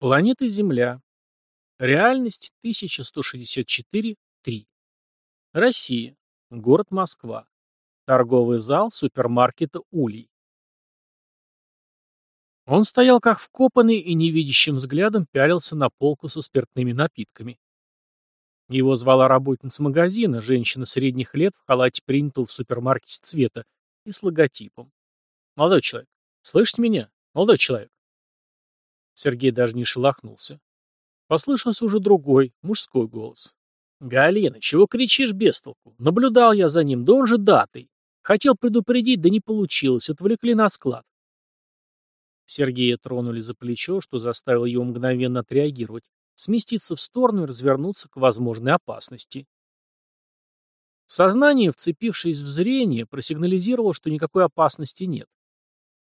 Планета Земля. Реальность 1164-3. Россия. Город Москва. Торговый зал супермаркета «Улей». Он стоял как вкопанный и невидящим взглядом пялился на полку со спиртными напитками. Его звала работница магазина, женщина средних лет в халате принятого в супермаркете цвета и с логотипом. «Молодой человек, слышите меня? Молодой человек?» Сергей даже не шелохнулся. Послышался уже другой, мужской голос. «Галина, чего кричишь без толку? Наблюдал я за ним, да он же датой. Хотел предупредить, да не получилось, отвлекли на склад». Сергея тронули за плечо, что заставило его мгновенно отреагировать, сместиться в сторону и развернуться к возможной опасности. Сознание, вцепившись в зрение, просигнализировало, что никакой опасности нет.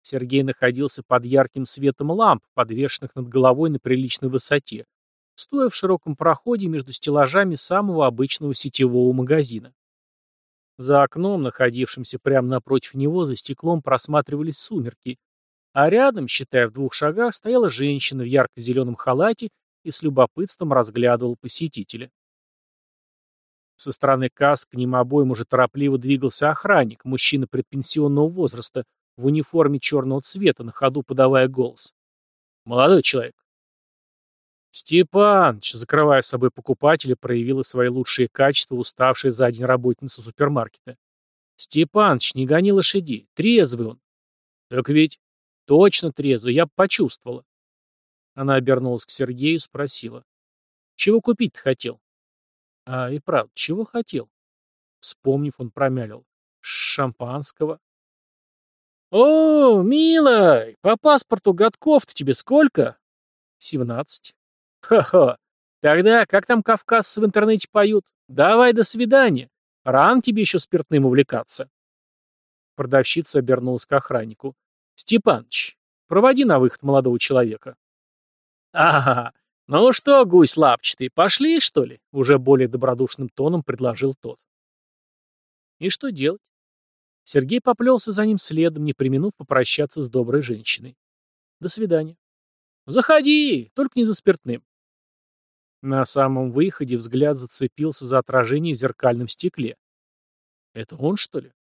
Сергей находился под ярким светом ламп, подвешенных над головой на приличной высоте, стоя в широком проходе между стеллажами самого обычного сетевого магазина. За окном, находившимся прямо напротив него, за стеклом просматривались сумерки, а рядом, считая в двух шагах, стояла женщина в ярко-зеленом халате и с любопытством разглядывала посетителя. Со стороны касс к ним обоим уже торопливо двигался охранник, мужчина предпенсионного возраста, в униформе черного цвета, на ходу подавая голос. «Молодой человек». Степаныч, закрывая с собой покупателя, проявила свои лучшие качества, уставшая за день работница супермаркета. «Степаныч, не гони лошадей. Трезвый он». «Так ведь...» «Точно трезвый, я почувствовала». Она обернулась к Сергею и спросила. «Чего купить-то хотел?» «А и правда, чего хотел?» Вспомнив, он промялил. «Шампанского». «О, милый, по паспорту годков-то тебе сколько?» «Семнадцать». «Ха-ха. Тогда как там кавказцы в интернете поют? Давай до свидания. Ран тебе еще спиртным увлекаться». Продавщица обернулась к охраннику. «Степаныч, проводи на выход молодого человека». «Ага, ну что, гусь лапчатый, пошли, что ли?» Уже более добродушным тоном предложил тот. «И что делать?» Сергей поплелся за ним следом, не применув попрощаться с доброй женщиной. «До свидания». «Заходи, только не за спиртным». На самом выходе взгляд зацепился за отражение в зеркальном стекле. «Это он, что ли?»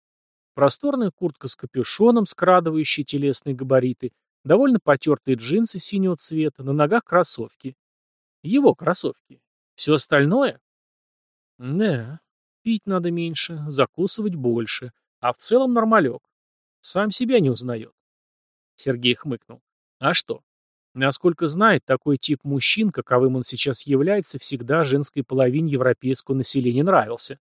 Просторная куртка с капюшоном, скрадывающая телесные габариты, довольно потертые джинсы синего цвета, на ногах кроссовки. Его кроссовки. Все остальное? Да, пить надо меньше, закусывать больше. А в целом нормалек. Сам себя не узнает. Сергей хмыкнул. А что? Насколько знает, такой тип мужчин, каковым он сейчас является, всегда женской половине европейского населения нравился.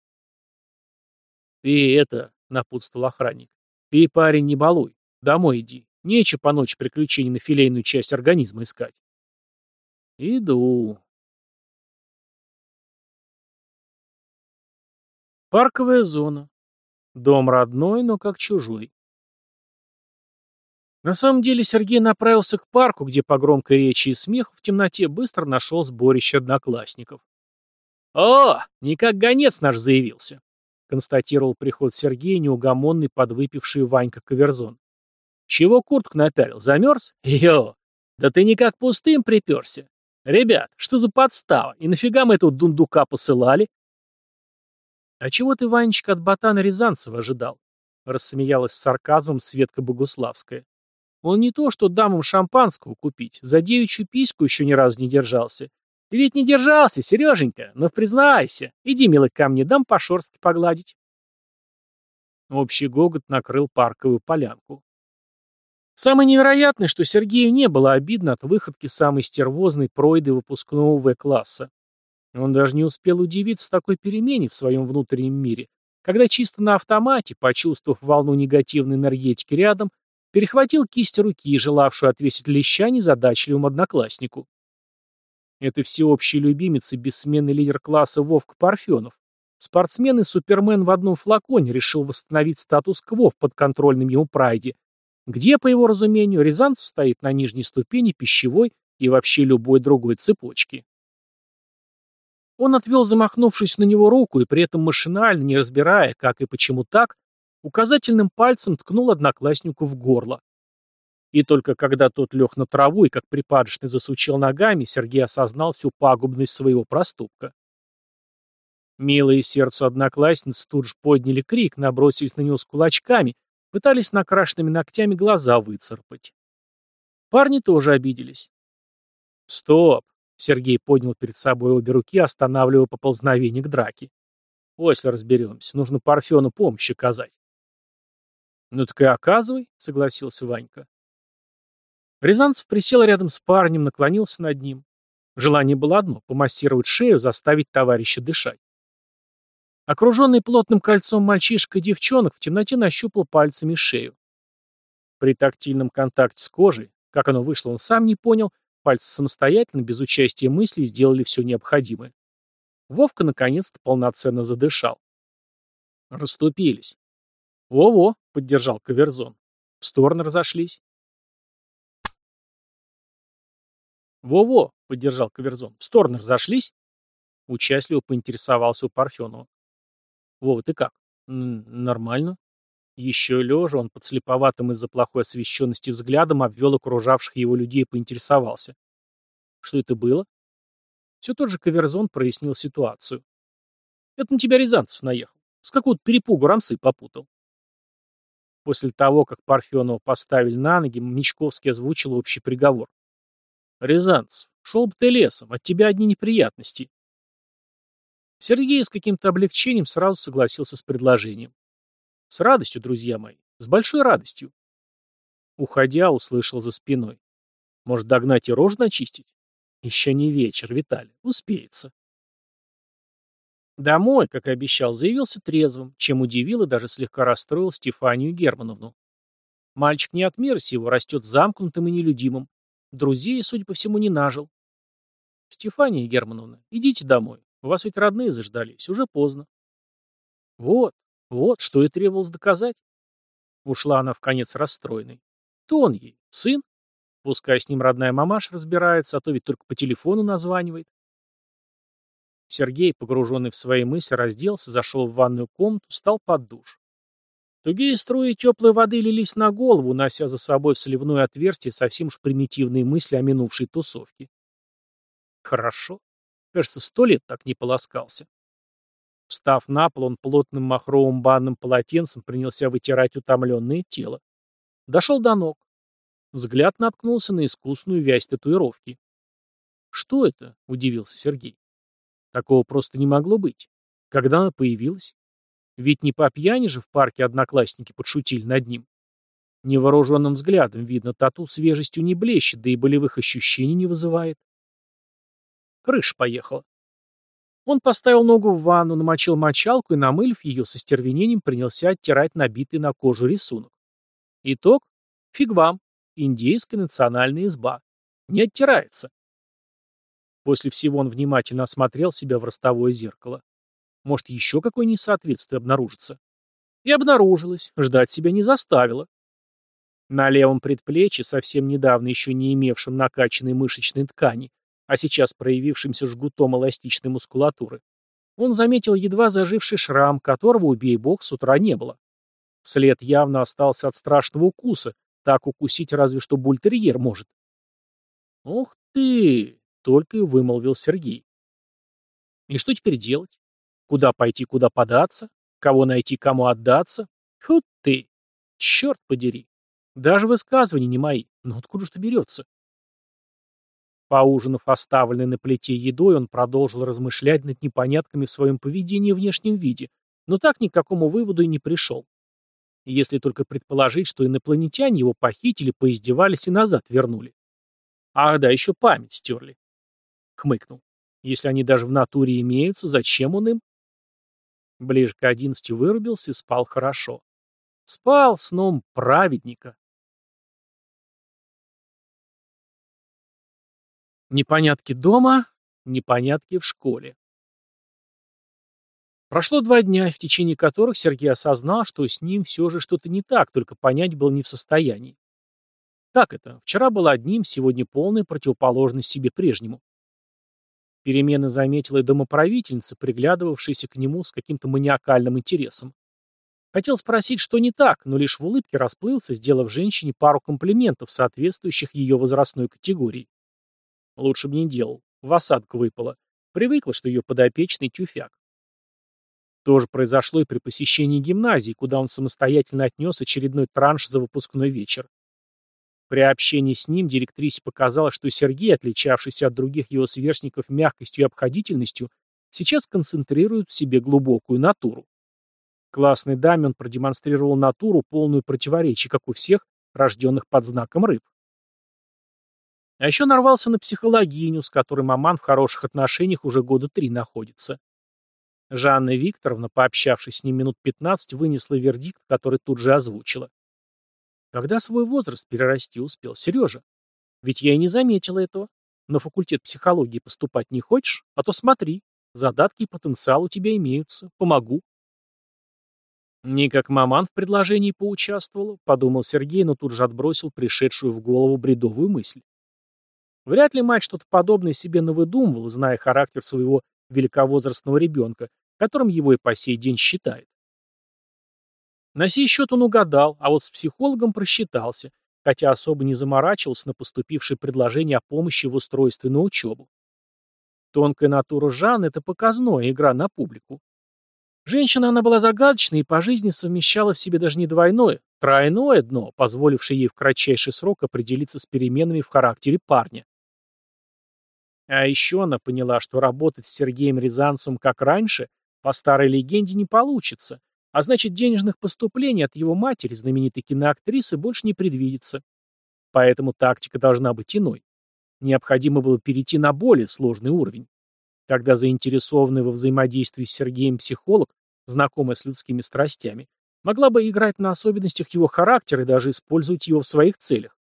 «Ты это», — напутствовал охранник, — «ты, парень, не балуй. Домой иди. Нечего по ночи приключений на филейную часть организма искать». «Иду». Парковая зона. Дом родной, но как чужой. На самом деле Сергей направился к парку, где по громкой речи и смеху в темноте быстро нашел сборище одноклассников. «О, не как гонец наш заявился», — констатировал приход Сергея, неугомонный подвыпивший Ванька Каверзон. «Чего куртку напялил? Замерз? Йо! Да ты никак пустым приперся. Ребят, что за подстава? И нафига мы этого дундука посылали? «А чего ты, Ванечка, от ботана Рязанцева ожидал?» — рассмеялась с сарказмом Светка Богуславская. «Он не то, что дамам шампанского купить, за девичью письку еще ни разу не держался. Ты ведь не держался, Сереженька, но признайся. Иди, милый, ко мне, дам по шорстке погладить». Общий гогот накрыл парковую полянку. Самое невероятное, что Сергею не было обидно от выходки самой стервозной пройды выпускного В-класса. Он даже не успел удивиться такой перемене в своем внутреннем мире, когда чисто на автомате, почувствовав волну негативной энергетики рядом, перехватил кисть руки, желавшую отвесить леща незадачливому однокласснику. Это всеобщий любимец и бессменный лидер класса Вовк Парфенов. Спортсмен и супермен в одном флаконе решил восстановить статус-кво в подконтрольном ему прайде, где, по его разумению, Рязанцев стоит на нижней ступени пищевой и вообще любой другой цепочки. Он отвел замахнувшись на него руку и при этом машинально, не разбирая, как и почему так, указательным пальцем ткнул однокласснику в горло. И только когда тот лег на траву и как припадочный засучил ногами, Сергей осознал всю пагубность своего проступка. Милые сердцу одноклассницы тут же подняли крик, набросились на него с кулачками, пытались накрашенными ногтями глаза выцарпать. Парни тоже обиделись. «Стоп!» — Сергей поднял перед собой обе руки, останавливая поползновение к драке. «После разберемся. Нужно Парфену помощь оказать». «Ну так и оказывай», — согласился Ванька. Рязанцев присел рядом с парнем, наклонился над ним. Желание было одно — помассировать шею, заставить товарища дышать. Окруженный плотным кольцом мальчишка и девчонок в темноте нащупал пальцами шею. При тактильном контакте с кожей, как оно вышло, он сам не понял, пальцы самостоятельно, без участия мыслей, сделали все необходимое. Вовка наконец-то полноценно задышал. Расступились. «Во-во», — поддержал Каверзон. В стороны разошлись. «Во-во», — поддержал Каверзон. В стороны разошлись. Участливо поинтересовался у Парфенова. Вова, ты как? Нормально. Еще лежа, он подслеповатым из-за плохой освещенности взглядом обвел окружавших его людей и поинтересовался. Что это было? Все тот же Каверзон прояснил ситуацию. Это на тебя Рязанцев наехал. С какого-то перепугу рамсы попутал. После того, как Парфенова поставили на ноги, Мечковский озвучил общий приговор. «Рязанцев, шел бы ты лесом, от тебя одни неприятности. Сергей с каким-то облегчением сразу согласился с предложением. С радостью, друзья мои, с большой радостью. Уходя, услышал за спиной. Может, догнать и рожь начистить? Еще не вечер, Виталий, успеется. Домой, как и обещал, заявился трезвым, чем удивил и даже слегка расстроил Стефанию Германовну. Мальчик не от мира сего, растет замкнутым и нелюдимым. Друзей, судя по всему, не нажил. Стефания Германовна, идите домой. У вас ведь родные заждались, уже поздно. Вот, вот, что и требовалось доказать. Ушла она в конец расстроенной. То он ей, сын? Пускай с ним родная мамаша разбирается, а то ведь только по телефону названивает. Сергей, погруженный в свои мысли, разделся, зашел в ванную комнату, стал под душ. Тугие струи теплой воды лились на голову, унося за собой в сливное отверстие совсем уж примитивные мысли о минувшей тусовке. Хорошо. Кажется, сто лет так не полоскался. Встав на пол, он плотным махровым банным полотенцем принялся вытирать утомленное тело. Дошел до ног. Взгляд наткнулся на искусную вязь татуировки. «Что это?» — удивился Сергей. Такого просто не могло быть. Когда она появилась? Ведь не по пьяни же в парке одноклассники подшутили над ним. Невооруженным взглядом видно, тату свежестью не блещет, да и болевых ощущений не вызывает. Крыша поехала. Он поставил ногу в ванну, намочил мочалку и, намылив ее, со стервенением принялся оттирать набитый на кожу рисунок. Итог? Фиг вам. Индейская национальная изба. Не оттирается. После всего он внимательно осмотрел себя в ростовое зеркало. Может, еще какое несоответствие обнаружится? И обнаружилось, ждать себя не заставило. На левом предплечье, совсем недавно еще не имевшем накачанной мышечной ткани, а сейчас проявившимся жгутом эластичной мускулатуры, он заметил едва заживший шрам, которого, убей бог, с утра не было. След явно остался от страшного укуса, так укусить разве что бультерьер может. «Ух ты!» — только и вымолвил Сергей. «И что теперь делать? Куда пойти, куда податься? Кого найти, кому отдаться? Фу ты! Черт подери! Даже высказывания не мои, но откуда что берется?» Поужинав оставленной на плите едой, он продолжил размышлять над непонятками в своем поведении и внешнем виде, но так ни к какому выводу и не пришел. Если только предположить, что инопланетяне его похитили, поиздевались и назад вернули. Ах да, еще память стерли. Хмыкнул. Если они даже в натуре имеются, зачем он им? Ближе к одиннадцати вырубился и спал хорошо. Спал сном праведника. Непонятки дома, непонятки в школе. Прошло два дня, в течение которых Сергей осознал, что с ним все же что-то не так, только понять был не в состоянии. Как это? Вчера был одним, сегодня полная противоположность себе прежнему. Перемены заметила и домоправительница, приглядывавшаяся к нему с каким-то маниакальным интересом. Хотел спросить, что не так, но лишь в улыбке расплылся, сделав женщине пару комплиментов, соответствующих ее возрастной категории. Лучше бы не делал. В осадку выпало. Привыкла, что ее подопечный тюфяк. То же произошло и при посещении гимназии, куда он самостоятельно отнес очередной транш за выпускной вечер. При общении с ним директрисе показалось, что Сергей, отличавшийся от других его сверстников мягкостью и обходительностью, сейчас концентрирует в себе глубокую натуру. Классной даме он продемонстрировал натуру, полную противоречий, как у всех, рожденных под знаком рыб. А еще нарвался на психологиню, с которой маман в хороших отношениях уже года три находится. Жанна Викторовна, пообщавшись с ним минут 15, вынесла вердикт, который тут же озвучила. Когда свой возраст перерасти успел, Сережа? Ведь я и не заметила этого. На факультет психологии поступать не хочешь? А то смотри, задатки и потенциал у тебя имеются. Помогу. Не как маман в предложении поучаствовала, подумал Сергей, но тут же отбросил пришедшую в голову бредовую мысль. Вряд ли мать что-то подобное себе навыдумывала, зная характер своего великовозрастного ребенка, которым его и по сей день считает. На сей счет он угадал, а вот с психологом просчитался, хотя особо не заморачивался на поступившее предложение о помощи в устройстве на учебу. Тонкая натура Жанны – это показное, игра на публику. Женщина она была загадочной и по жизни совмещала в себе даже не двойное, тройное дно, позволившее ей в кратчайший срок определиться с переменами в характере парня. А еще она поняла, что работать с Сергеем Рязанцевым как раньше, по старой легенде, не получится, а значит денежных поступлений от его матери, знаменитой киноактрисы, больше не предвидится. Поэтому тактика должна быть иной. Необходимо было перейти на более сложный уровень. Когда заинтересованный во взаимодействии с Сергеем психолог, знакомый с людскими страстями, могла бы играть на особенностях его характера и даже использовать его в своих целях.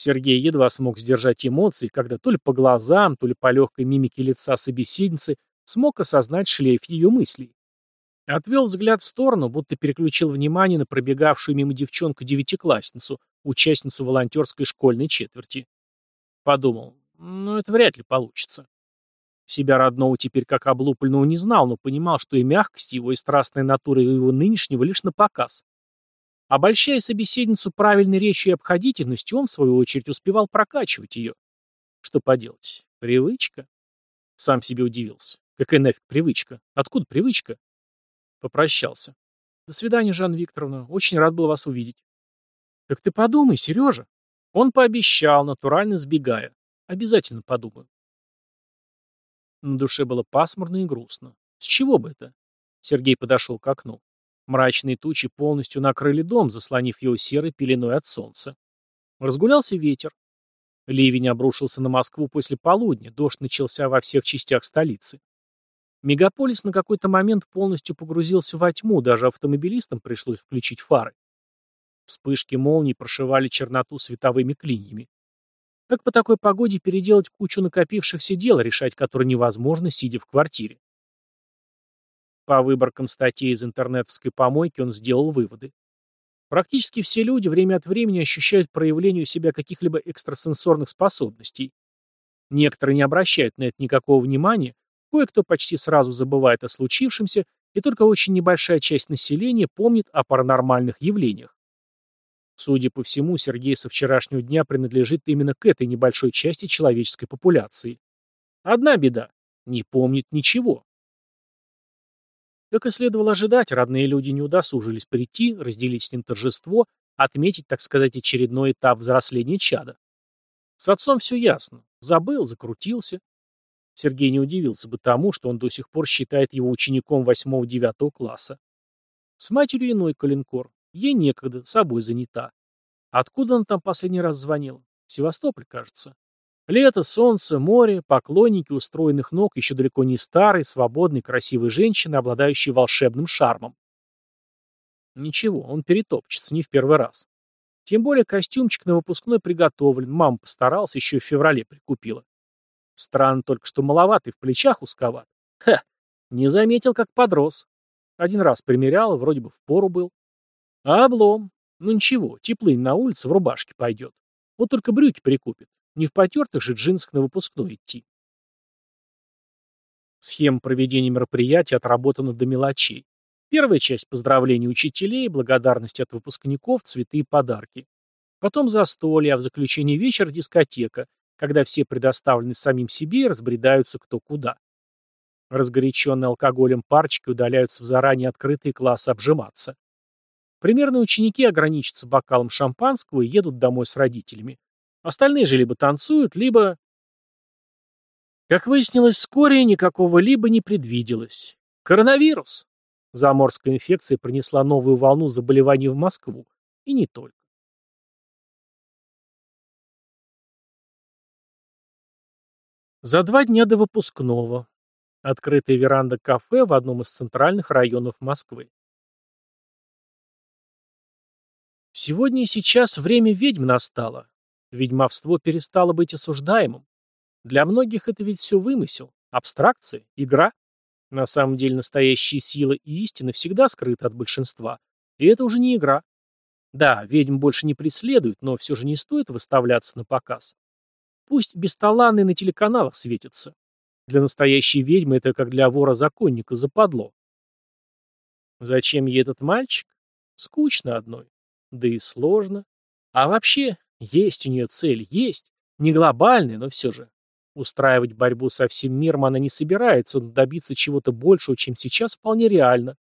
Сергей едва смог сдержать эмоции, когда то ли по глазам, то ли по легкой мимике лица собеседницы смог осознать шлейф ее мыслей. Отвел взгляд в сторону, будто переключил внимание на пробегавшую мимо девчонку-девятиклассницу, участницу волонтерской школьной четверти. Подумал, ну это вряд ли получится. Себя родного теперь как облупленного не знал, но понимал, что и мягкость его, и страстная натура его нынешнего лишь на показ. Обольщая собеседницу правильной речью и обходительностью, он, в свою очередь, успевал прокачивать ее. Что поделать? Привычка? Сам себе удивился. Какая нафиг привычка? Откуда привычка? Попрощался. До свидания, Жанна Викторовна. Очень рад был вас увидеть. Так ты подумай, Сережа. Он пообещал, натурально сбегая. Обязательно подумаю. На душе было пасмурно и грустно. С чего бы это? Сергей подошел к окну. Мрачные тучи полностью накрыли дом, заслонив его серой пеленой от солнца. Разгулялся ветер. Ливень обрушился на Москву после полудня, дождь начался во всех частях столицы. Мегаполис на какой-то момент полностью погрузился во тьму, даже автомобилистам пришлось включить фары. Вспышки молний прошивали черноту световыми клиньями. Как по такой погоде переделать кучу накопившихся дел, решать которые невозможно, сидя в квартире? По выборкам статей из интернетовской помойки он сделал выводы. Практически все люди время от времени ощущают проявление у себя каких-либо экстрасенсорных способностей. Некоторые не обращают на это никакого внимания, кое-кто почти сразу забывает о случившемся, и только очень небольшая часть населения помнит о паранормальных явлениях. Судя по всему, Сергей со вчерашнего дня принадлежит именно к этой небольшой части человеческой популяции. Одна беда – не помнит ничего. Как и следовало ожидать, родные люди не удосужились прийти, разделить с ним торжество, отметить, так сказать, очередной этап взросления чада. С отцом все ясно. Забыл, закрутился. Сергей не удивился бы тому, что он до сих пор считает его учеником 8-9 класса. С матерью иной коленкор. Ей некогда, собой занята. Откуда он там последний раз звонил? Севастополь, кажется. Лето, солнце, море, поклонники устроенных ног еще далеко не старой, свободной, красивой женщины, обладающей волшебным шармом. Ничего, он перетопчется не в первый раз. Тем более костюмчик на выпускной приготовлен, мама постаралась, еще и в феврале прикупила. Странно только, что маловатый, в плечах узковат. Ха, не заметил, как подрос. Один раз примерял, вроде бы в пору был. А облом. Ну ничего, теплынь на улице в рубашке пойдет. Вот только брюки прикупит. Не в потертых же джинсах на выпускной идти. Схема проведения мероприятия отработана до мелочей. Первая часть поздравлений учителей, благодарность от выпускников, цветы и подарки. Потом застолье, а в заключении вечера дискотека, когда все предоставлены самим себе и разбредаются кто куда. Разгоряченные алкоголем парчики удаляются в заранее открытые классы обжиматься. Примерные ученики ограничатся бокалом шампанского и едут домой с родителями. Остальные же либо танцуют, либо... Как выяснилось, вскоре никакого либо не предвиделось. Коронавирус. Заморская инфекция принесла новую волну заболеваний в Москву. И не только. За два дня до выпускного. Открытая веранда кафе в одном из центральных районов Москвы. Сегодня и сейчас время ведьм настало. Ведьмовство перестало быть осуждаемым. Для многих это ведь все вымысел, абстракция, игра. На самом деле настоящие силы и истины всегда скрыты от большинства. И это уже не игра. Да, ведьм больше не преследуют, но все же не стоит выставляться на показ. Пусть бесталанные на телеканалах светятся. Для настоящей ведьмы это как для вора-законника западло. Зачем ей этот мальчик? Скучно одной. Да и сложно. А вообще, есть у нее цель, есть. Не глобальная, но все же. Устраивать борьбу со всем миром она не собирается, но добиться чего-то большего, чем сейчас, вполне реально.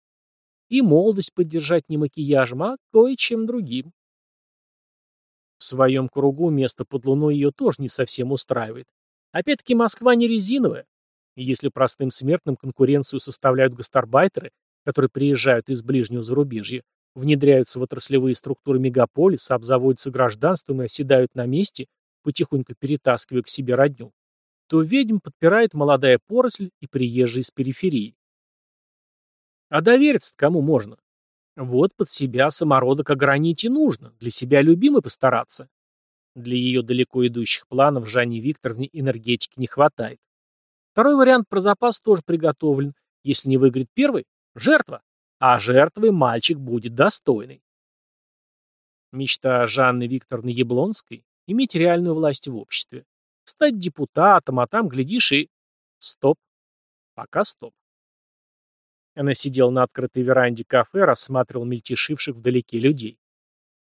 И молодость поддержать не макияжем, а кое-чем другим. В своем кругу место под луной ее тоже не совсем устраивает. Опять-таки Москва не резиновая. Если простым смертным конкуренцию составляют гастарбайтеры, которые приезжают из ближнего зарубежья, внедряются в отраслевые структуры мегаполиса, обзаводятся гражданством и оседают на месте, потихоньку перетаскивая к себе родню, то ведьм подпирает молодая поросль и приезжие из периферии. А довериться кому можно? Вот под себя самородок огранить и нужно, для себя любимой постараться. Для ее далеко идущих планов Жанне Викторовне энергетики не хватает. Второй вариант про запас тоже приготовлен. Если не выиграет первый – жертва. А жертвой мальчик будет достойный. Мечта Жанны Викторовны Яблонской – иметь реальную власть в обществе. Стать депутатом, а там, глядишь, и... Стоп. Пока стоп. Она сидела на открытой веранде кафе, рассматривала мельтешивших вдалеке людей.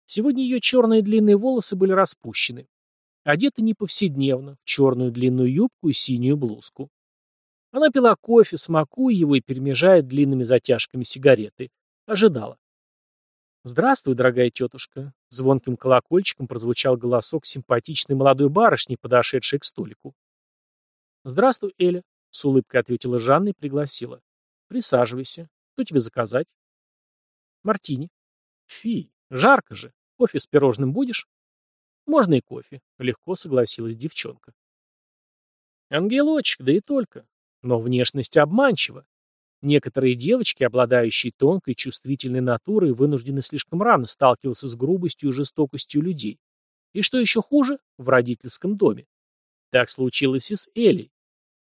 Сегодня ее черные длинные волосы были распущены. Одета не повседневно, в черную длинную юбку и синюю блузку. Она пила кофе, смакуя его и перемежая длинными затяжками сигареты. Ожидала. «Здравствуй, дорогая тетушка», — звонким колокольчиком прозвучал голосок симпатичной молодой барышни, подошедшей к столику. «Здравствуй, Эля», — с улыбкой ответила Жанна и пригласила. «Присаживайся. Что тебе заказать?» «Мартини». «Фи, жарко же. Кофе с пирожным будешь?» «Можно и кофе», — легко согласилась девчонка. «Ангелочек, да и только. Но внешность обманчива. Некоторые девочки, обладающие тонкой, чувствительной натурой, вынуждены слишком рано сталкиваться с грубостью и жестокостью людей. И что еще хуже, в родительском доме. Так случилось и с Элей.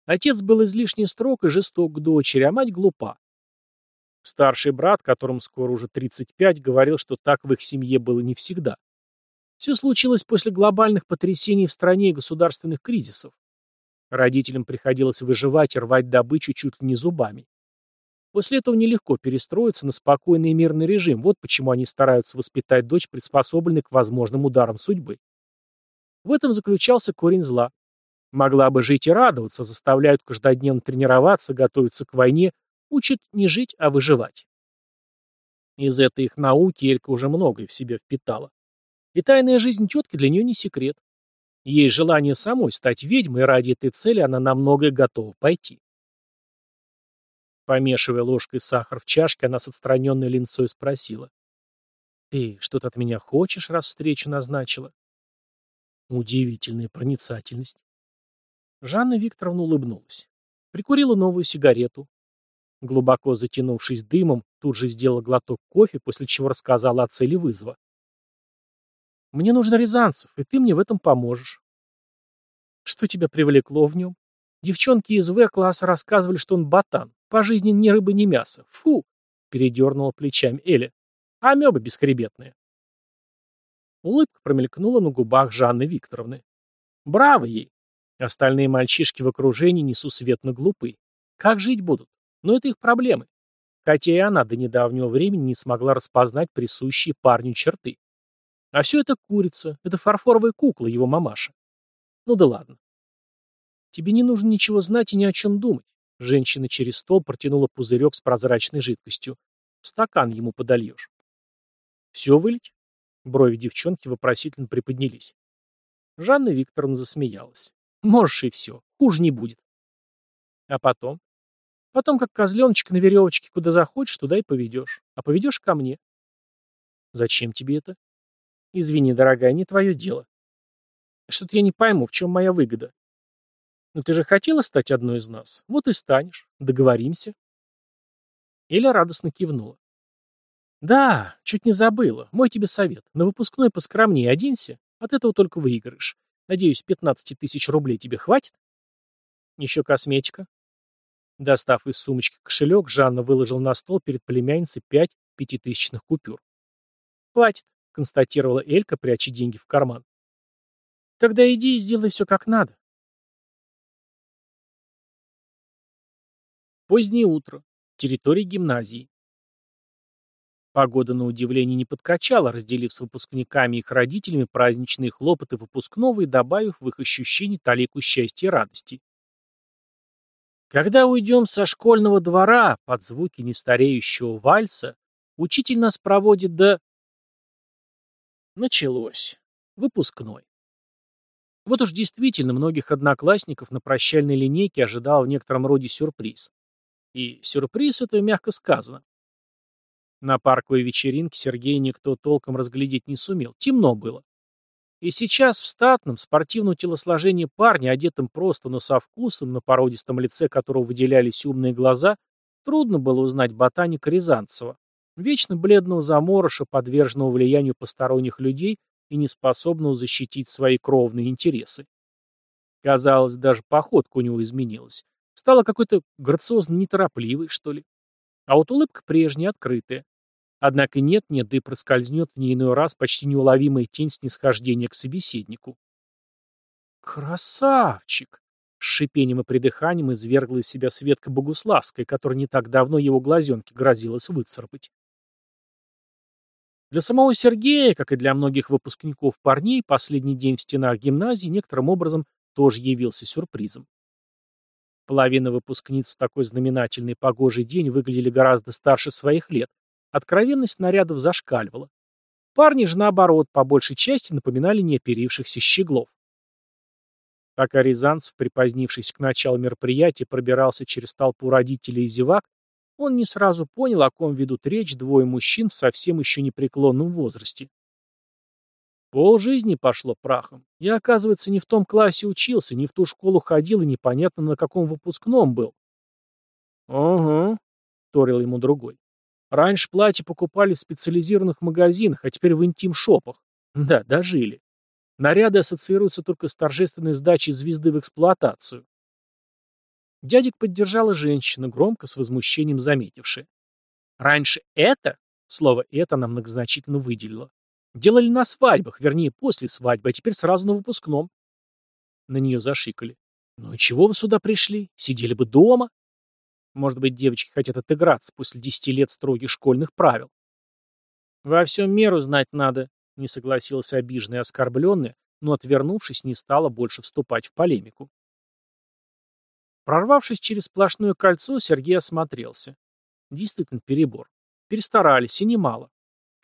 Отец был излишне строг и жесток к дочери, а мать глупа. Старший брат, которому скоро уже 35, говорил, что так в их семье было не всегда. Все случилось после глобальных потрясений в стране и государственных кризисов. Родителям приходилось выживать и рвать добычу чуть ли не зубами. После этого нелегко перестроиться на спокойный и мирный режим, вот почему они стараются воспитать дочь, приспособленной к возможным ударам судьбы. В этом заключался корень зла. Могла бы жить и радоваться, заставляют каждодневно тренироваться, готовиться к войне, учат не жить, а выживать. Из этой их науки Элька уже многое в себе впитала. И тайная жизнь тетки для нее не секрет. Есть желание самой стать ведьмой, ради этой цели она на многое готова пойти. Помешивая ложкой сахар в чашке, она с отстраненной линцой спросила. «Ты что-то от меня хочешь, раз встречу назначила?» Удивительная проницательность. Жанна Викторовна улыбнулась. Прикурила новую сигарету. Глубоко затянувшись дымом, тут же сделала глоток кофе, после чего рассказала о цели вызова. «Мне нужен Рязанцев, и ты мне в этом поможешь». «Что тебя привлекло в нем?» Девчонки из В-класса рассказывали, что он ботан. По жизни ни рыбы, ни мяса. Фу! Передернула плечами Эля. Амеба бесхребетная. Улыбка промелькнула на губах Жанны Викторовны. Браво ей! Остальные мальчишки в окружении несусветно глупы. Как жить будут? Но это их проблемы. хотя и она до недавнего времени не смогла распознать присущие парню черты. А все это курица, это фарфоровая кукла, его мамаша. Ну да ладно. Тебе не нужно ничего знать и ни о чем думать. Женщина через стол протянула пузырек с прозрачной жидкостью. В стакан ему подольешь. Все вылить? Брови девчонки вопросительно приподнялись. Жанна Викторовна засмеялась. Можешь и все. Хуже не будет. А потом? Потом, как козленочек на веревочке, куда захочешь, туда и поведешь. А поведешь ко мне. Зачем тебе это? Извини, дорогая, не твое дело. Что-то я не пойму, в чем моя выгода. Ну ты же хотела стать одной из нас. Вот и станешь. Договоримся. Эля радостно кивнула. Да, чуть не забыла. Мой тебе совет. На выпускной поскромнее оденься. От этого только выиграешь. Надеюсь, 15 тысяч рублей тебе хватит? Еще косметика. Достав из сумочки кошелек, Жанна выложила на стол перед племянницей пять пятитысячных купюр. «Хватит», — констатировала Элька, пряча деньги в карман. «Тогда иди и сделай все как надо». Позднее утро. Территория гимназии. Погода, на удивление, не подкачала, разделив с выпускниками и их родителями праздничные хлопоты выпускного и добавив в их ощущение талику счастья и радости. Когда уйдем со школьного двора под звуки нестареющего вальса, учитель нас проводит до... Началось. Выпускной. Вот уж действительно многих одноклассников на прощальной линейке ожидал в некотором роде сюрприз. И сюрприз это мягко сказано. На парковой вечеринке Сергея никто толком разглядеть не сумел, темно было. И сейчас в статном, спортивном телосложении парня, одетым просто, но со вкусом, на породистом лице которого выделялись умные глаза, трудно было узнать ботаника Рязанцева, вечно бледного заморыша, подверженного влиянию посторонних людей и неспособного защитить свои кровные интересы. Казалось, даже походка у него изменилась. Стала какой-то грациозно неторопливой, что ли. А вот улыбка прежняя, открытая. Однако нет-нет, да и проскользнет в ней иной раз почти неуловимая тень снисхождения к собеседнику. «Красавчик!» — с шипением и придыханием извергла из себя Светка Богуславская, которая не так давно его глазенки грозилась выцарапать. Для самого Сергея, как и для многих выпускников парней, последний день в стенах гимназии некоторым образом тоже явился сюрпризом. Половина выпускниц в такой знаменательный погожий день выглядели гораздо старше своих лет, Откровенность нарядов зашкаливала. Парни же, наоборот, по большей части напоминали неоперившихся щеглов. Пока Рязанцев, припозднившись к началу мероприятия, пробирался через толпу родителей и зевак, он не сразу понял, о ком ведут речь двое мужчин в совсем еще непреклонном возрасте. Пол жизни пошло прахом. Я, оказывается, не в том классе учился, не в ту школу ходил и непонятно на каком выпускном был. — Угу, — торил ему другой. Раньше платья покупали в специализированных магазинах, а теперь в интим-шопах. Да, дожили. Наряды ассоциируются только с торжественной сдачей звезды в эксплуатацию. Дядик поддержала женщина, громко, с возмущением заметившая. Раньше это, слово «это» она многозначительно выделила, делали на свадьбах, вернее, после свадьбы, а теперь сразу на выпускном. На нее зашикали. «Ну и чего вы сюда пришли? Сидели бы дома?» Может быть, девочки хотят отыграться после десяти лет строгих школьных правил. «Во всем меру знать надо», — не согласился обиженный и оскорбленный, но, отвернувшись, не стала больше вступать в полемику. Прорвавшись через сплошное кольцо, Сергей осмотрелся. Действительно перебор. Перестарались, и немало.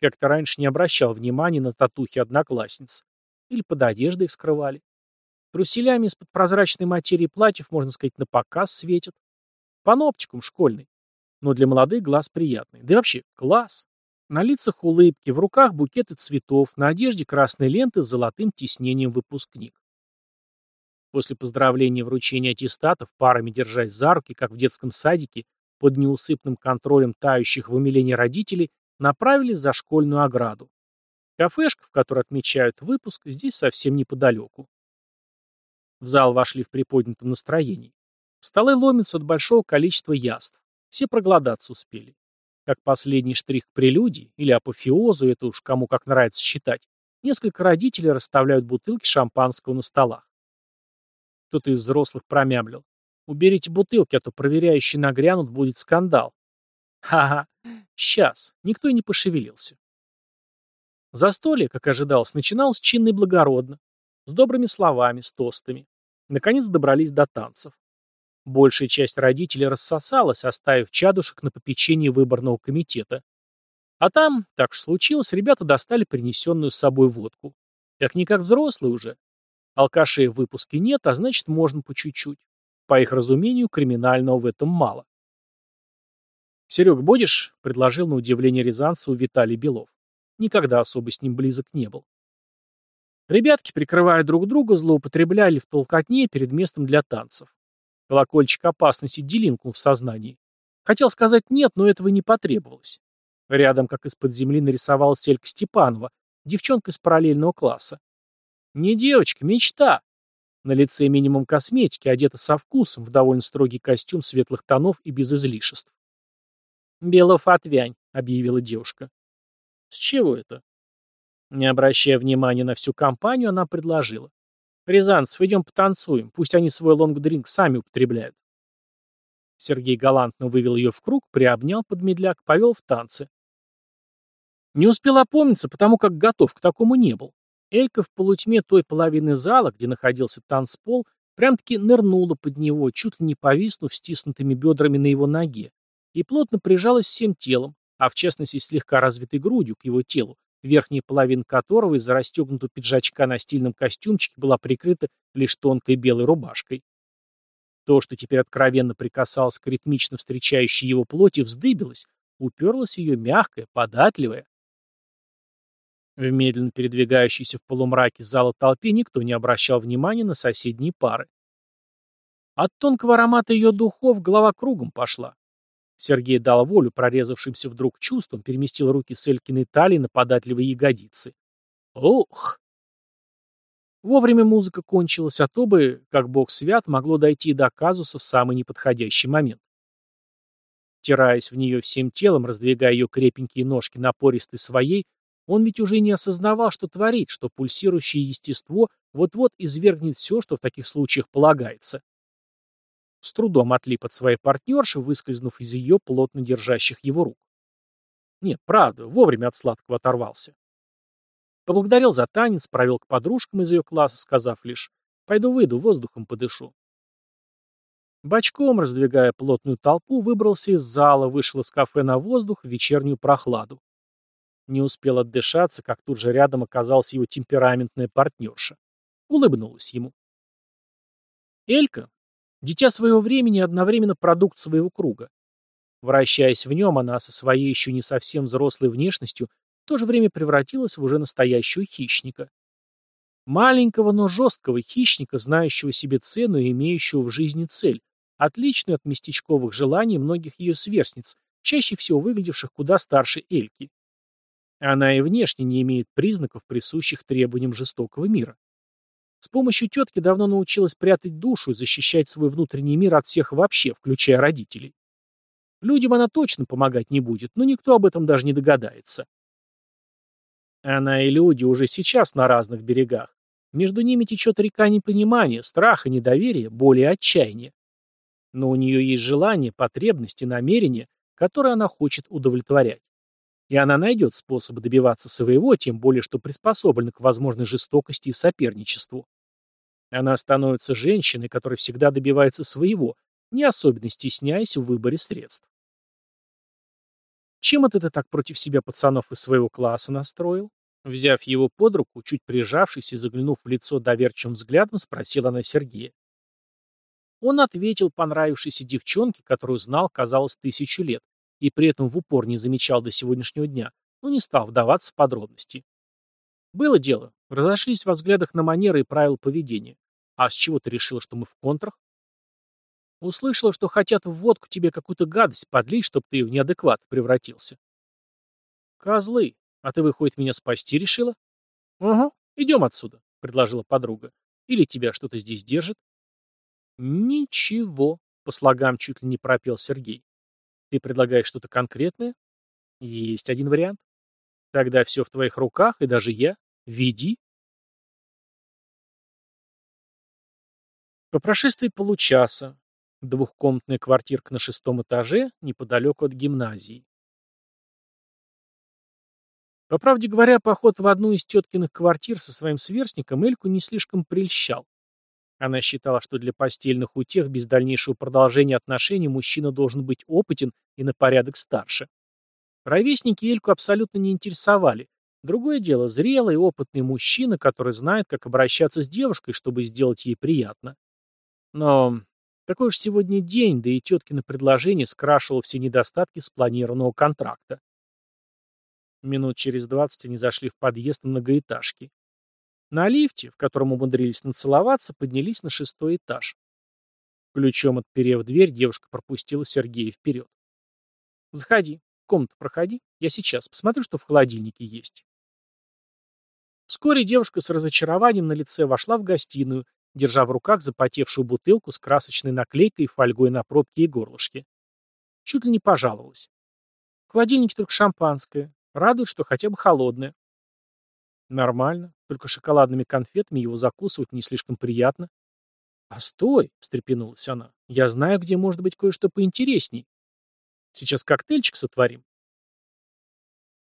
Как-то раньше не обращал внимания на татухи одноклассниц. Или под одеждой их скрывали. Труселями из-под прозрачной материи платьев, можно сказать, на показ светят. Паноптикум школьный. Но для молодых глаз приятный. Да и вообще, класс. На лицах улыбки, в руках букеты цветов, на одежде красные ленты с золотым тиснением выпускник. После поздравления и вручения аттестатов, парами держась за руки, как в детском садике, под неусыпным контролем тающих в умилении родителей, направились за школьную ограду. Кафешка, в которой отмечают выпуск, здесь совсем неподалеку. В зал вошли в приподнятом настроении. Столы ломятся от большого количества яств. Все проголодаться успели. Как последний штрих к прелюдии, или апофеозу, это уж кому как нравится считать, несколько родителей расставляют бутылки шампанского на столах. Кто-то из взрослых промямлил. «Уберите бутылки, а то проверяющие нагрянут, будет скандал». Ха-ха, сейчас. Никто и не пошевелился. Застолье, как ожидалось, начиналось чинно и благородно, с добрыми словами, с тостами. Наконец добрались до танцев. Большая часть родителей рассосалась, оставив чадушек на попечении выборного комитета. А там, так уж случилось, ребята достали принесенную с собой водку. Как-никак взрослые уже. Алкашей в выпуске нет, а значит, можно по чуть-чуть. По их разумению, криминального в этом мало. «Серег, будешь?» — предложил на удивление Рязанцеву Виталий Белов. Никогда особо с ним близок не был. Ребятки, прикрывая друг друга, злоупотребляли в толкотне перед местом для танцев. Колокольчик опасности делинкнул в сознании. Хотел сказать «нет», но этого не потребовалось. Рядом, как из-под земли, нарисовалась Селька Степанова, девчонка из параллельного класса. Не девочка, мечта. На лице минимум косметики, одета со вкусом, в довольно строгий костюм светлых тонов и без излишеств. «Белов, отвянь», — объявила девушка. «С чего это?» Не обращая внимания на всю компанию, она предложила. «Рязанцев, идем потанцуем, пусть они свой лонгдринк сами употребляют». Сергей галантно вывел ее в круг, приобнял под медляк, повел в танцы. Не успел опомниться, потому как готов к такому не был. Элька в полутьме той половины зала, где находился танцпол, прям-таки нырнула под него, чуть ли не повиснув стиснутыми бедрами на его ноге, и плотно прижалась всем телом, а в частности слегка развитой грудью к его телу, верхняя половина которого из-за расстегнутого пиджачка на стильном костюмчике была прикрыта лишь тонкой белой рубашкой. То, что теперь откровенно прикасалось к ритмично встречающей его плоти, вздыбилось, уперлось в ее мягкое, податливое, в медленно передвигающейся в полумраке зала толпе никто не обращал внимания на соседние пары. От тонкого аромата ее духов голова кругом пошла. Сергей дал волю прорезавшимся вдруг чувствам, переместил руки с Элькиной талии на податливые ягодицы. Ох! Вовремя музыка кончилась, а то бы, как бог свят, могло дойти до казуса в самый неподходящий момент. Тираясь в нее всем телом, раздвигая ее крепенькие ножки напористой своей, он ведь уже не осознавал, что творит, что пульсирующее естество вот-вот извергнет все, что в таких случаях полагается. С трудом отлип от своей партнерши, выскользнув из ее плотно держащих его рук. Нет, правда, вовремя от сладкого оторвался. Поблагодарил за танец, провел к подружкам из ее класса, сказав лишь «Пойду выйду, воздухом подышу». Бочком, раздвигая плотную толпу, выбрался из зала, вышел из кафе на воздух в вечернюю прохладу. Не успел отдышаться, как тут же рядом оказалась его темпераментная партнерша. Улыбнулась ему. Элька — дитя своего времени одновременно продукт своего круга. Вращаясь в нем, она со своей еще не совсем взрослой внешностью в то же время превратилась в уже настоящего хищника. Маленького, но жесткого хищника, знающего себе цену и имеющего в жизни цель, отличную от местечковых желаний многих ее сверстниц, чаще всего выглядевших куда старше Эльки. Она и внешне не имеет признаков, присущих требованиям жестокого мира. С помощью тетки давно научилась прятать душу и защищать свой внутренний мир от всех вообще, включая родителей. Людям она точно помогать не будет, но никто об этом даже не догадается. Она и люди уже сейчас на разных берегах. Между ними течет река непонимания, страха, недоверия, боли и отчаяния. Но у нее есть желание, потребности, намерения, которые она хочет удовлетворять. И она найдет способы добиваться своего, тем более что приспособлена к возможной жестокости и соперничеству. Она становится женщиной, которая всегда добивается своего, не особенно стесняясь в выборе средств. Чем это ты так против себя пацанов из своего класса настроил? Взяв его под руку, чуть прижавшись и заглянув в лицо доверчивым взглядом, спросила она Сергея. Он ответил понравившейся девчонке, которую знал, казалось, тысячу лет, и при этом в упор не замечал до сегодняшнего дня, но не стал вдаваться в подробности. Было дело, разошлись во взглядах на манеры и правила поведения. А с чего ты решила, что мы в контрах? Услышала, что хотят в водку тебе какую-то гадость подлить, чтобы ты в неадекват превратился. Козлы, а ты, выходит, меня спасти решила? Угу, идем отсюда, предложила подруга. Или тебя что-то здесь держит? Ничего, по слогам чуть ли не пропел Сергей. Ты предлагаешь что-то конкретное? Есть один вариант. Тогда все в твоих руках, и даже я. Веди. По прошествии получаса Двухкомнатная квартирка на шестом этаже, неподалеку от гимназии. По правде говоря, поход в одну из теткиных квартир со своим сверстником Эльку не слишком прельщал. Она считала, что для постельных утех без дальнейшего продолжения отношений мужчина должен быть опытен и на порядок старше. Ровесники Эльку абсолютно не интересовали. Другое дело – зрелый, опытный мужчина, который знает, как обращаться с девушкой, чтобы сделать ей приятно. Но такой уж сегодня день, да и теткино предложение скрашивало все недостатки спланированного контракта. Минут через двадцать они зашли в подъезд многоэтажки. На лифте, в котором умудрились нацеловаться, поднялись на шестой этаж. Ключом отперев дверь, девушка пропустила Сергея вперед. «Заходи. В комнату проходи. Я сейчас. Посмотрю, что в холодильнике есть». Вскоре девушка с разочарованием на лице вошла в гостиную, держа в руках запотевшую бутылку с красочной наклейкой и фольгой на пробке и горлышке. Чуть ли не пожаловалась. В холодильнике только шампанское. Радует, что хотя бы холодное. Нормально. Только шоколадными конфетами его закусывать не слишком приятно. «А стой!» — встрепенулась она. «Я знаю, где может быть кое-что поинтересней. Сейчас коктейльчик сотворим».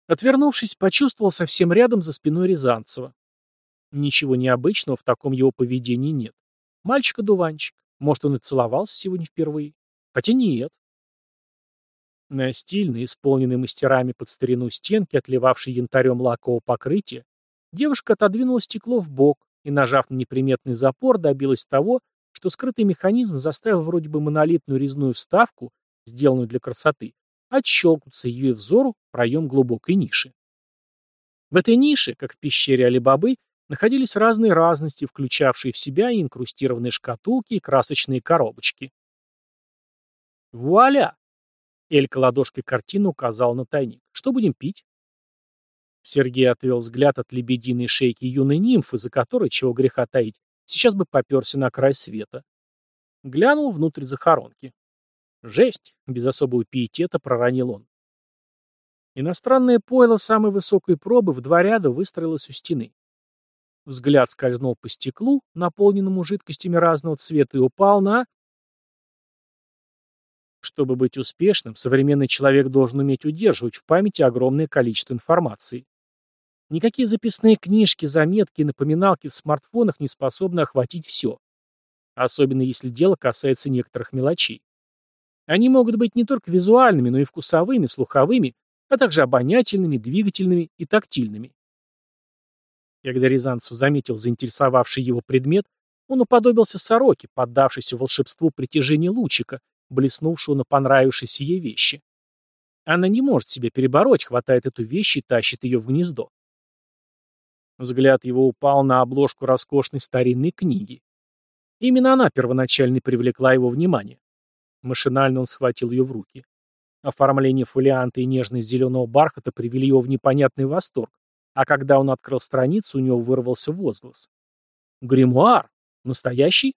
Отвернувшись, почувствовал совсем рядом за спиной Рязанцева. Ничего необычного в таком его поведении нет. Мальчик-одуванчик. Может, он и целовался сегодня впервые. Хотя нет. На стильной, исполненной мастерами под старину стенки, отливавшей янтарем лакового покрытия, Девушка отодвинула стекло в бок и, нажав на неприметный запор, добилась того, что скрытый механизм заставил вроде бы монолитную резную вставку, сделанную для красоты, отщелкнуться ее взору проем глубокой ниши. В этой нише, как в пещере Алибабы, находились разные разности, включавшие в себя и инкрустированные шкатулки и красочные коробочки. «Вуаля!» Элька ладошкой картину указал на тайник. «Что будем пить?» Сергей отвел взгляд от лебединой шейки юной нимфы, за которой, чего греха таить, сейчас бы поперся на край света. Глянул внутрь захоронки. «Жесть!» — без особого пиетета проронил он. Иностранное пойло самой высокой пробы в два ряда выстроилось у стены. Взгляд скользнул по стеклу, наполненному жидкостями разного цвета, и упал на... Чтобы быть успешным, современный человек должен уметь удерживать в памяти огромное количество информации. Никакие записные книжки, заметки и напоминалки в смартфонах не способны охватить все. Особенно если дело касается некоторых мелочей. Они могут быть не только визуальными, но и вкусовыми, слуховыми, а также обонятельными, двигательными и тактильными. Когда Рязанцев заметил заинтересовавший его предмет, он уподобился сороке, поддавшейся волшебству притяжения лучика, блеснувшего на понравившейся ей вещи. Она не может себя перебороть, хватает эту вещь и тащит ее в гнездо. Взгляд его упал на обложку роскошной старинной книги. Именно она первоначально привлекла его внимание. Машинально он схватил ее в руки. Оформление фолианта и нежность зеленого бархата привели его в непонятный восторг, а когда он открыл страницу, у него вырвался возглас. «Гримуар? Настоящий?»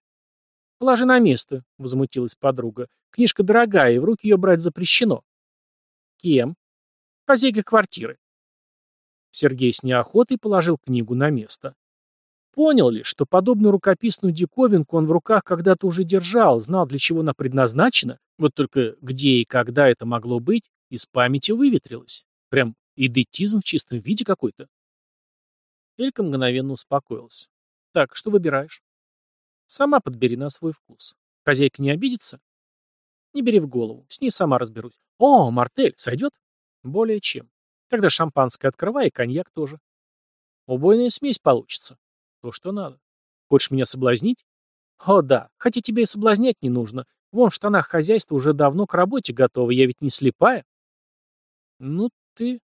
«Положи на место», — возмутилась подруга. «Книжка дорогая, и в руки ее брать запрещено». «Кем?» «Хозяйкой квартиры». Сергей с неохотой положил книгу на место. Понял ли, что подобную рукописную диковинку он в руках когда-то уже держал, знал, для чего она предназначена, вот только где и когда это могло быть, из памяти выветрилось. Прям идентизм в чистом виде какой-то. Элька мгновенно успокоилась. «Так, что выбираешь?» «Сама подбери на свой вкус. Хозяйка не обидится?» «Не бери в голову, с ней сама разберусь». «О, мартель, сойдет?» «Более чем. Тогда шампанское открывай и коньяк тоже. Убойная смесь получится. То, что надо. Хочешь меня соблазнить? О, да. Хотя тебе и соблазнять не нужно. Вон в штанах хозяйства уже давно к работе готово. Я ведь не слепая. Ну ты...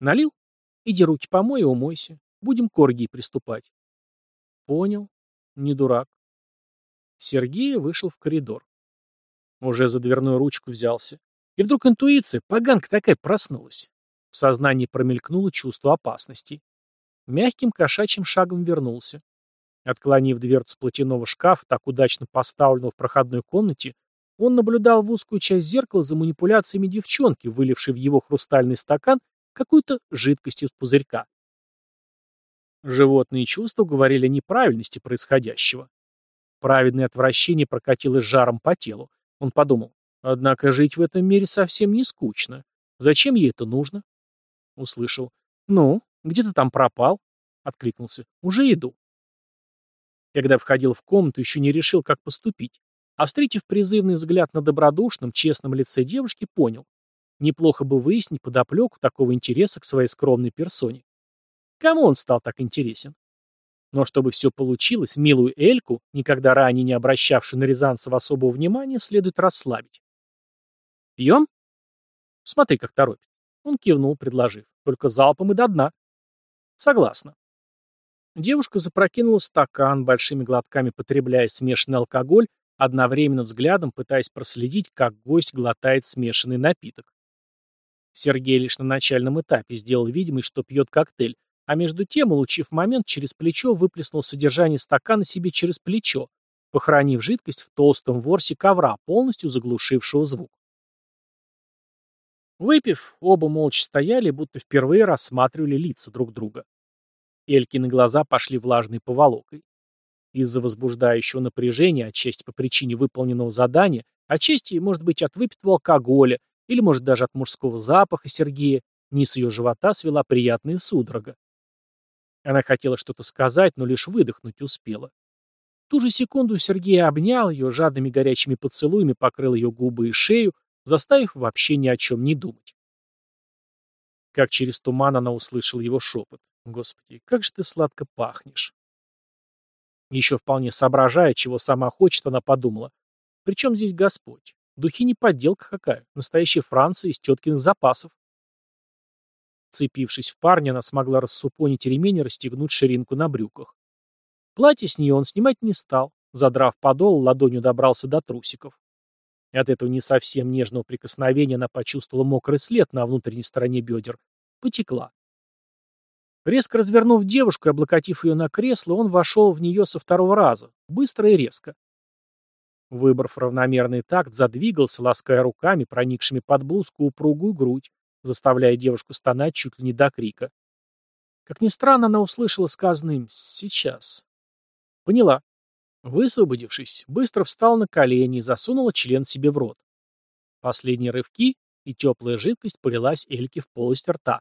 Налил? Иди руки помой и умойся. Будем к оргии приступать. Понял. Не дурак. Сергей вышел в коридор. Уже за дверную ручку взялся. И вдруг интуиция, поганка такая, проснулась. В сознании промелькнуло чувство опасности. Мягким кошачьим шагом вернулся. Отклонив дверцу платяного шкафа, так удачно поставленного в проходной комнате, он наблюдал в узкую часть зеркала за манипуляциями девчонки, вылившей в его хрустальный стакан какую-то жидкость из пузырька. Животные чувства говорили о неправильности происходящего. Праведное отвращение прокатилось жаром по телу. Он подумал, однако жить в этом мире совсем не скучно. Зачем ей это нужно? Услышал. Ну, где ты там пропал? Откликнулся. Уже иду. Когда входил в комнату, еще не решил, как поступить. А встретив призывный взгляд на добродушном, честном лице девушки, понял. Неплохо бы выяснить подоплеку такого интереса к своей скромной персоне. Кому он стал так интересен? Но чтобы все получилось, милую Эльку, никогда ранее не обращавшую на Рязанцева особого внимания, следует расслабить. «Пьем?» «Смотри, как торопит». Он кивнул, предложив. «Только залпом и до дна». «Согласна». Девушка запрокинула стакан, большими глотками потребляя смешанный алкоголь, одновременно взглядом пытаясь проследить, как гость глотает смешанный напиток. Сергей лишь на начальном этапе сделал видимость, что пьет коктейль, а между тем, улучив момент, через плечо выплеснул содержание стакана себе через плечо, похоронив жидкость в толстом ворсе ковра, полностью заглушившего звук. Выпив, оба молча стояли, будто впервые рассматривали лица друг друга. Элькины глаза пошли влажной поволокой. Из-за возбуждающего напряжения, отчасти по причине выполненного задания, отчасти, может быть, от выпитого алкоголя, или, может, даже от мужского запаха Сергея, низ ее живота свела приятная судорога. Она хотела что-то сказать, но лишь выдохнуть успела. В ту же секунду Сергей обнял ее, жадными горячими поцелуями покрыл ее губы и шею, заставив вообще ни о чем не думать. Как через туман она услышала его шепот. «Господи, как же ты сладко пахнешь!» Еще вполне соображая, чего сама хочет, она подумала. «Причем здесь Господь? Духи не подделка какая, настоящая Франция из теткиных запасов». Цепившись в парня, она смогла рассупонить ремень и расстегнуть ширинку на брюках. Платье с нее он снимать не стал, задрав подол, ладонью добрался до трусиков. И от этого не совсем нежного прикосновения она почувствовала мокрый след на внутренней стороне бедер. Потекла. Резко развернув девушку и облокотив ее на кресло, он вошел в нее со второго раза, быстро и резко. Выбрав равномерный такт, задвигался, лаская руками, проникшими под блузку упругую грудь, заставляя девушку стонать чуть ли не до крика. Как ни странно, она услышала сказанное им «сейчас». Поняла. Высвободившись, быстро встал на колени и засунула член себе в рот. Последние рывки, и теплая жидкость полилась Эльке в полость рта.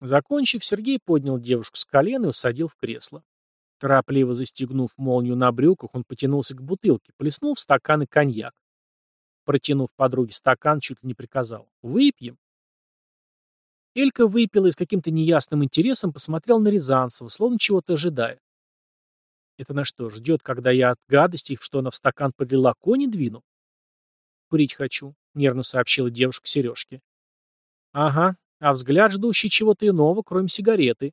Закончив, Сергей поднял девушку с колена и усадил в кресло. Торопливо застегнув молнию на брюках, он потянулся к бутылке, плеснул в стаканы коньяк. Протянув подруге стакан, чуть ли не приказал. «Выпьем». Элька выпила и с каким-то неясным интересом посмотрел на Рязанцева, словно чего-то ожидая. Это на что, ждет, когда я от гадостей, что она в стакан подлила, кони двину? Курить хочу, нервно сообщила девушка Сережке. Ага, а взгляд ждущий чего-то иного, кроме сигареты.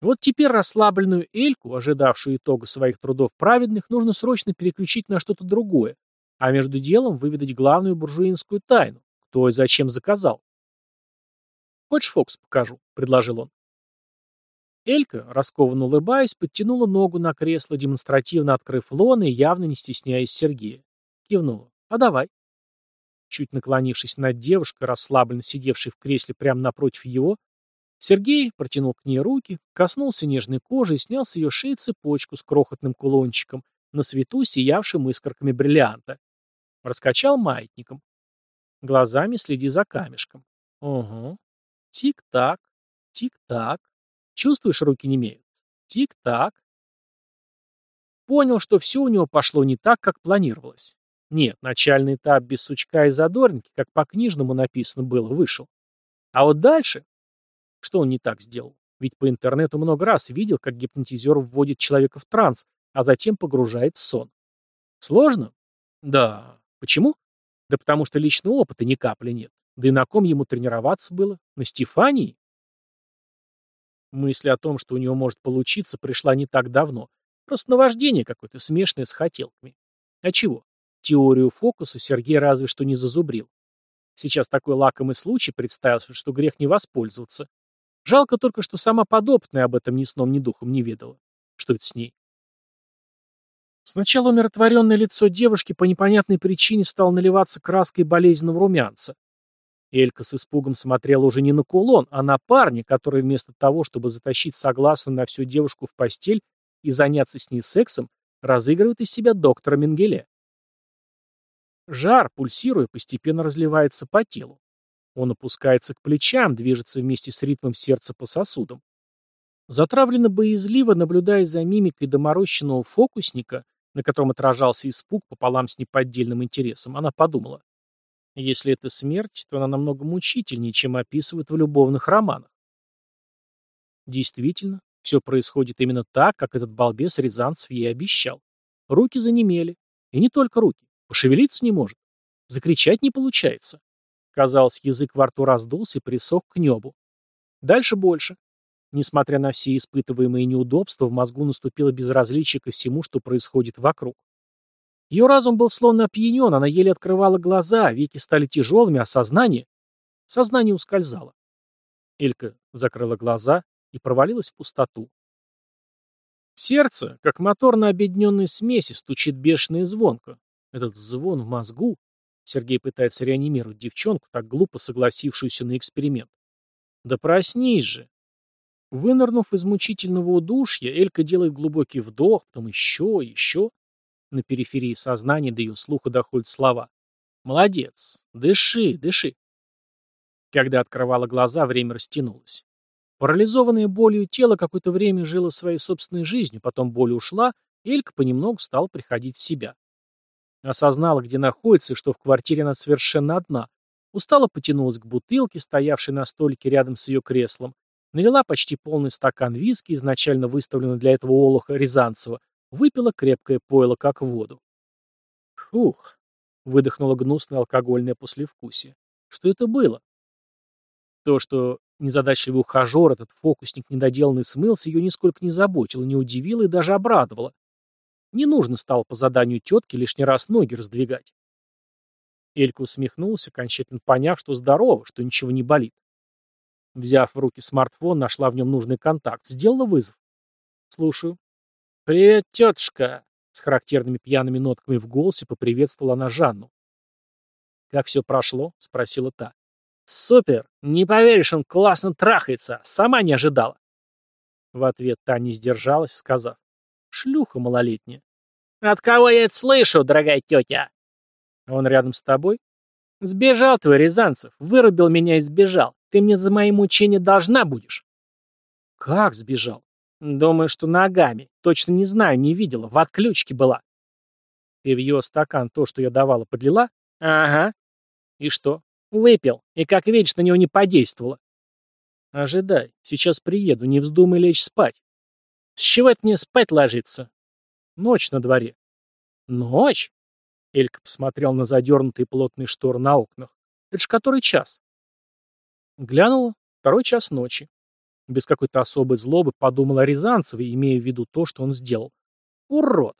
Вот теперь расслабленную Эльку, ожидавшую итога своих трудов праведных, нужно срочно переключить на что-то другое, а между делом выведать главную буржуинскую тайну, кто и зачем заказал. «Хочешь фокус покажу?» — предложил он. Элька, раскованно улыбаясь, подтянула ногу на кресло, демонстративно открыв лон и явно не стесняясь Сергея. Кивнула. «А давай». Чуть наклонившись над девушкой, расслабленно сидевшей в кресле прямо напротив его, Сергей протянул к ней руки, коснулся нежной кожи и снял с ее шеи цепочку с крохотным кулончиком, на свету сиявшим искорками бриллианта. Раскачал маятником. Глазами следи за камешком. Угу. Тик-так, тик-так. Чувствуешь, руки не имеют? Тик-так. Понял, что все у него пошло не так, как планировалось. Нет, начальный этап без сучка и задоринки, как по книжному написано было, вышел. А вот дальше... Что он не так сделал? Ведь по интернету много раз видел, как гипнотизер вводит человека в транс, а затем погружает в сон. Сложно? Да. Почему? Да потому что личного опыта ни капли нет. Да и на ком ему тренироваться было? На Стефании? Мысль о том, что у него может получиться, пришла не так давно. Просто наваждение какое-то смешное с хотелками. А чего? Теорию фокуса Сергей разве что не зазубрил. Сейчас такой лакомый случай представился, что грех не воспользоваться. Жалко только, что сама подопытная об этом ни сном, ни духом не ведала. Что это с ней? Сначала умиротворенное лицо девушки по непонятной причине стало наливаться краской болезненного румянца. Элька с испугом смотрела уже не на кулон, а на парня, который вместо того, чтобы затащить согласную на всю девушку в постель и заняться с ней сексом, разыгрывает из себя доктора Менгеле. Жар, пульсируя, постепенно разливается по телу. Он опускается к плечам, движется вместе с ритмом сердца по сосудам. Затравленно боязливо, наблюдая за мимикой доморощенного фокусника, на котором отражался испуг пополам с неподдельным интересом, она подумала. Если это смерть, то она намного мучительнее, чем описывают в любовных романах. Действительно, все происходит именно так, как этот балбес Рязанцев ей обещал. Руки занемели. И не только руки. Пошевелиться не может. Закричать не получается. Казалось, язык во рту раздулся и присох к небу. Дальше больше. Несмотря на все испытываемые неудобства, в мозгу наступило безразличие ко всему, что происходит вокруг. Ее разум был словно опьянен, она еле открывала глаза, веки стали тяжелыми, а сознание... Сознание ускользало. Элька закрыла глаза и провалилась в пустоту. Сердце, как мотор на объединенной смеси, стучит бешено и звонко. Этот звон в мозгу... Сергей пытается реанимировать девчонку, так глупо согласившуюся на эксперимент. Да проснись же. Вынырнув из мучительного удушья, Элька делает глубокий вдох, потом еще, еще. На периферии сознания до ее слуха доходят слова. «Молодец! Дыши, дыши!» Когда открывала глаза, время растянулось. Парализованное болью тело какое-то время жило своей собственной жизнью, потом боль ушла, и Элька понемногу стала приходить в себя. Осознала, где находится, и что в квартире она совершенно одна. Устало потянулась к бутылке, стоявшей на столике рядом с ее креслом, налила почти полный стакан виски, изначально выставленный для этого олуха Рязанцева, Выпила крепкое пойло, как воду. Фух, выдохнула гнусное алкогольное послевкусие. Что это было? То, что незадачливый ухажер, этот фокусник недоделанный смылся, ее нисколько не заботило, не удивило и даже обрадовало. Не нужно стало по заданию тетки лишний раз ноги раздвигать. Элька усмехнулся, окончательно поняв, что здорово, что ничего не болит. Взяв в руки смартфон, нашла в нем нужный контакт, сделала вызов. «Слушаю». «Привет, тетушка!» С характерными пьяными нотками в голосе поприветствовала она Жанну. «Как все прошло?» — спросила та. «Супер! Не поверишь, он классно трахается! Сама не ожидала!» В ответ та не сдержалась, сказав. «Шлюха малолетняя». «От кого я это слышу, дорогая тетя?» «Он рядом с тобой?» «Сбежал твой, Рязанцев. Вырубил меня и сбежал. Ты мне за мои мучения должна будешь». «Как сбежал?» Думаю, что ногами. Точно не знаю, не видела. В отключке была. Ты в ее стакан то, что я давала, подлила? Ага. И что? Выпил. И, как видишь, на него не подействовало. Ожидай. Сейчас приеду. Не вздумай лечь спать. С чего это мне спать ложиться? Ночь на дворе. Ночь? Элька посмотрел на задернутые плотные шторы на окнах. Это ж который час? Глянула. Второй час ночи. Без какой-то особой злобы подумала Рязанцева, имея в виду то, что он сделал. Урод!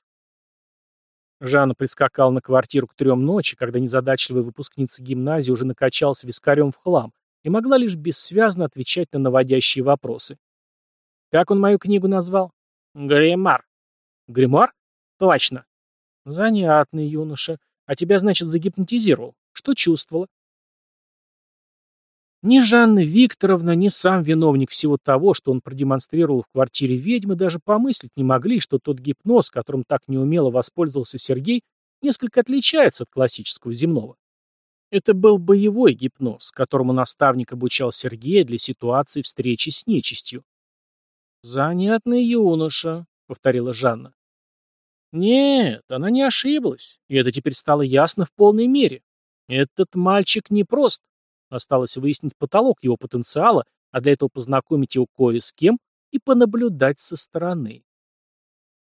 Жанна прискакала на квартиру к трем ночи, когда незадачливая выпускница гимназии уже накачалась вискарем в хлам и могла лишь бессвязно отвечать на наводящие вопросы. Как он мою книгу назвал? Гримар. Гримар? Точно. Занятный юноша. А тебя, значит, загипнотизировал. Что чувствовала? Ни Жанна Викторовна, ни сам виновник всего того, что он продемонстрировал в квартире ведьмы, даже помыслить не могли, что тот гипноз, которым так неумело воспользовался Сергей, несколько отличается от классического земного. Это был боевой гипноз, которому наставник обучал Сергея для ситуации встречи с нечистью. «Занятный юноша», — повторила Жанна. Нет, она не ошиблась, и это теперь стало ясно в полной мере. Этот мальчик непрост, Осталось выяснить потолок его потенциала, а для этого познакомить его кое с кем и понаблюдать со стороны.